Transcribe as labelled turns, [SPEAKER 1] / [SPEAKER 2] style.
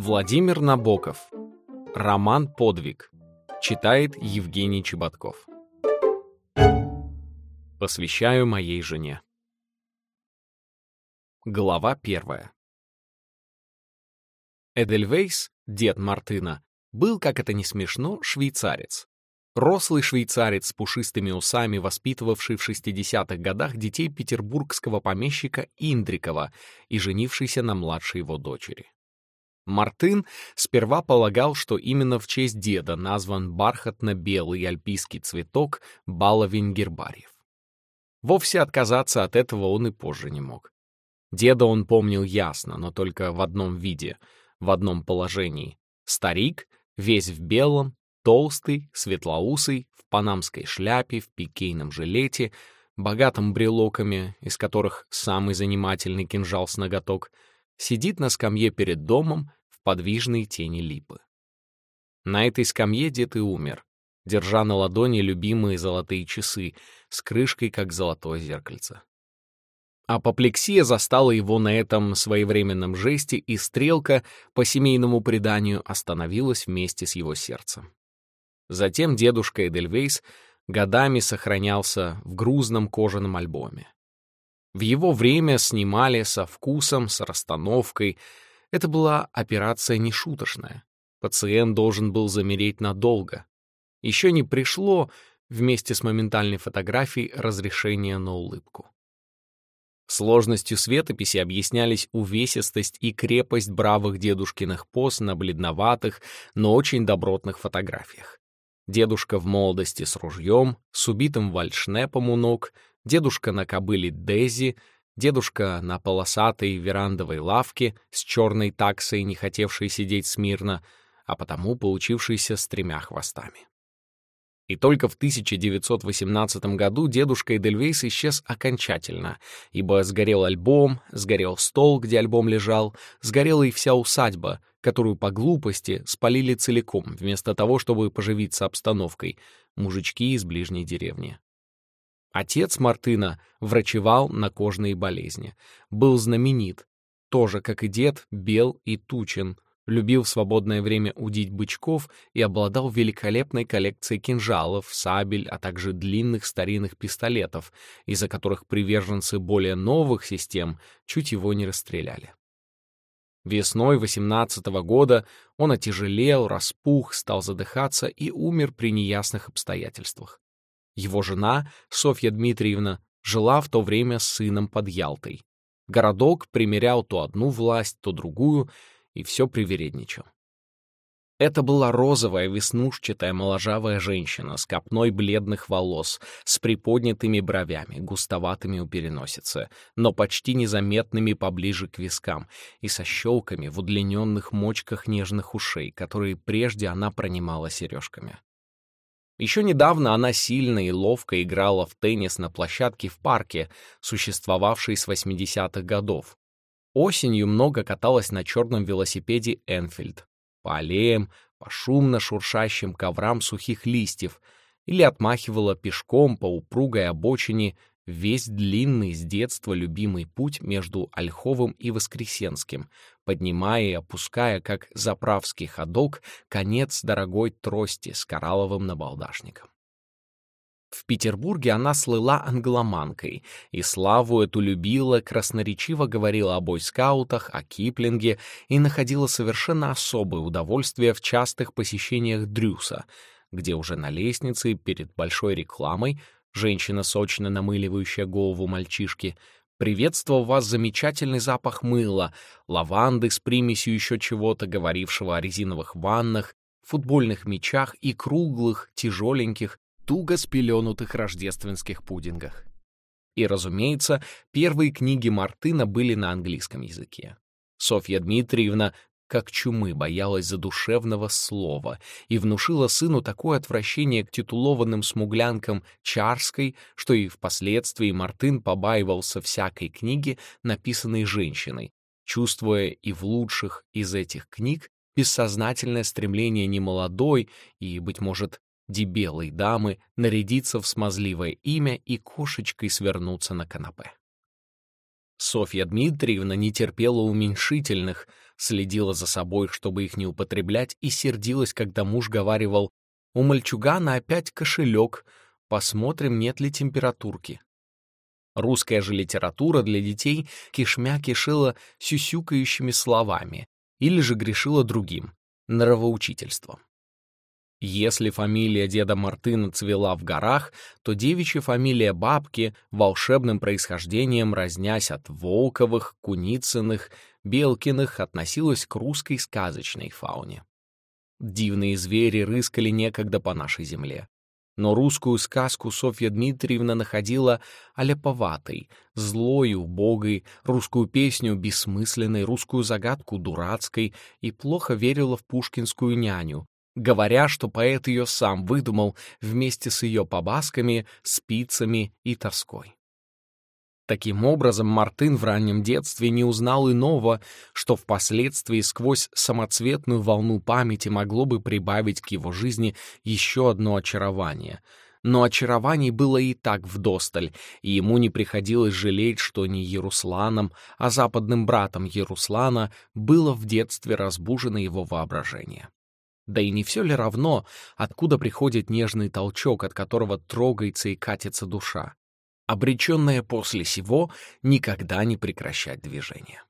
[SPEAKER 1] Владимир Набоков. Роман «Подвиг». Читает Евгений Чеботков. Посвящаю моей жене. Глава первая. Эдельвейс, дед Мартына, был, как это не смешно, швейцарец. Рослый швейцарец с пушистыми усами, воспитывавший в 60-х годах детей петербургского помещика Индрикова и женившийся на младшей его дочери. Мартын сперва полагал, что именно в честь деда назван бархатно-белый альпийский цветок баловень гербариев. Вовсе отказаться от этого он и позже не мог. Деда он помнил ясно, но только в одном виде, в одном положении. Старик, весь в белом, Толстый, светлоусый, в панамской шляпе, в пикейном жилете, богатым брелоками, из которых самый занимательный кинжал с ноготок, сидит на скамье перед домом подвижной тени липы. На этой скамье дед и умер, держа на ладони любимые золотые часы с крышкой, как золотое зеркальце. Апоплексия застала его на этом своевременном жесте, и стрелка, по семейному преданию, остановилась вместе с его сердцем. Затем дедушка Эдельвейс годами сохранялся в грузном кожаном альбоме. В его время снимали со вкусом, с расстановкой. Это была операция нешуточная. Пациент должен был замереть надолго. Еще не пришло вместе с моментальной фотографией разрешение на улыбку. Сложностью светописи объяснялись увесистость и крепость бравых дедушкиных поз на бледноватых, но очень добротных фотографиях. Дедушка в молодости с ружьем, с убитым вальшнепом у ног, дедушка на кобыле Дези, дедушка на полосатой верандовой лавке с черной таксой, не хотевшей сидеть смирно, а потому получившейся с тремя хвостами. И только в 1918 году дедушка Эдельвейс исчез окончательно, ибо сгорел альбом, сгорел стол, где альбом лежал, сгорела и вся усадьба, которую по глупости спалили целиком, вместо того, чтобы поживиться обстановкой, мужички из ближней деревни. Отец Мартына врачевал на кожные болезни, был знаменит, тоже, как и дед, бел и тучен, любил в свободное время удить бычков и обладал великолепной коллекцией кинжалов, сабель, а также длинных старинных пистолетов, из-за которых приверженцы более новых систем чуть его не расстреляли. Весной 18 -го года он отяжелел, распух, стал задыхаться и умер при неясных обстоятельствах. Его жена, Софья Дмитриевна, жила в то время с сыном под Ялтой. Городок примерял то одну власть, то другую, и все привередничал. Это была розовая, веснушчатая, моложавая женщина с копной бледных волос, с приподнятыми бровями, густоватыми у переносицы, но почти незаметными поближе к вискам, и со щелками в удлиненных мочках нежных ушей, которые прежде она пронимала сережками. Еще недавно она сильно и ловко играла в теннис на площадке в парке, существовавшей с 80-х годов, Осенью много каталась на черном велосипеде Энфильд. По аллеям, по шумно шуршащим коврам сухих листьев или отмахивала пешком по упругой обочине весь длинный с детства любимый путь между Ольховым и Воскресенским, поднимая и опуская, как заправский ходок, конец дорогой трости с коралловым набалдашником. В Петербурге она слыла англоманкой, и славу эту любила, красноречиво говорила о бойскаутах, о Киплинге и находила совершенно особое удовольствие в частых посещениях Дрюса, где уже на лестнице перед большой рекламой женщина, сочно намыливающая голову мальчишки, приветствовал вас замечательный запах мыла, лаванды с примесью еще чего-то, говорившего о резиновых ваннах, футбольных мячах и круглых, тяжеленьких, туго спеленутых рождественских пудингах. И, разумеется, первые книги Мартына были на английском языке. Софья Дмитриевна как чумы боялась задушевного слова и внушила сыну такое отвращение к титулованным смуглянкам Чарской, что и впоследствии Мартын побаивался всякой книги, написанной женщиной, чувствуя и в лучших из этих книг бессознательное стремление немолодой и, быть может, дебелой дамы нарядиться в смазливое имя и кошечкой свернуться на канапе. Софья Дмитриевна не терпела уменьшительных, следила за собой, чтобы их не употреблять, и сердилась, когда муж говаривал «У мальчугана опять кошелек, посмотрим, нет ли температурки». Русская же литература для детей кишмя кишила сюсюкающими словами или же грешила другим — нравоучительством. Если фамилия деда Мартына цвела в горах, то девичья фамилия бабки волшебным происхождением, разнясь от Волковых, Куницыных, Белкиных, относилась к русской сказочной фауне. Дивные звери рыскали некогда по нашей земле. Но русскую сказку Софья Дмитриевна находила аляповатой, злой, убогой, русскую песню бессмысленной, русскую загадку дурацкой и плохо верила в пушкинскую няню, говоря, что поэт ее сам выдумал вместе с ее побасками, спицами и тоской. Таким образом, Мартын в раннем детстве не узнал иного, что впоследствии сквозь самоцветную волну памяти могло бы прибавить к его жизни еще одно очарование. Но очарований было и так вдосталь, и ему не приходилось жалеть, что не Ярусланом, а западным братом Яруслана было в детстве разбужено его воображение. Да и не все ли равно, откуда приходит нежный толчок, от которого трогается и катится душа? обреченная после сего никогда не прекращать движение.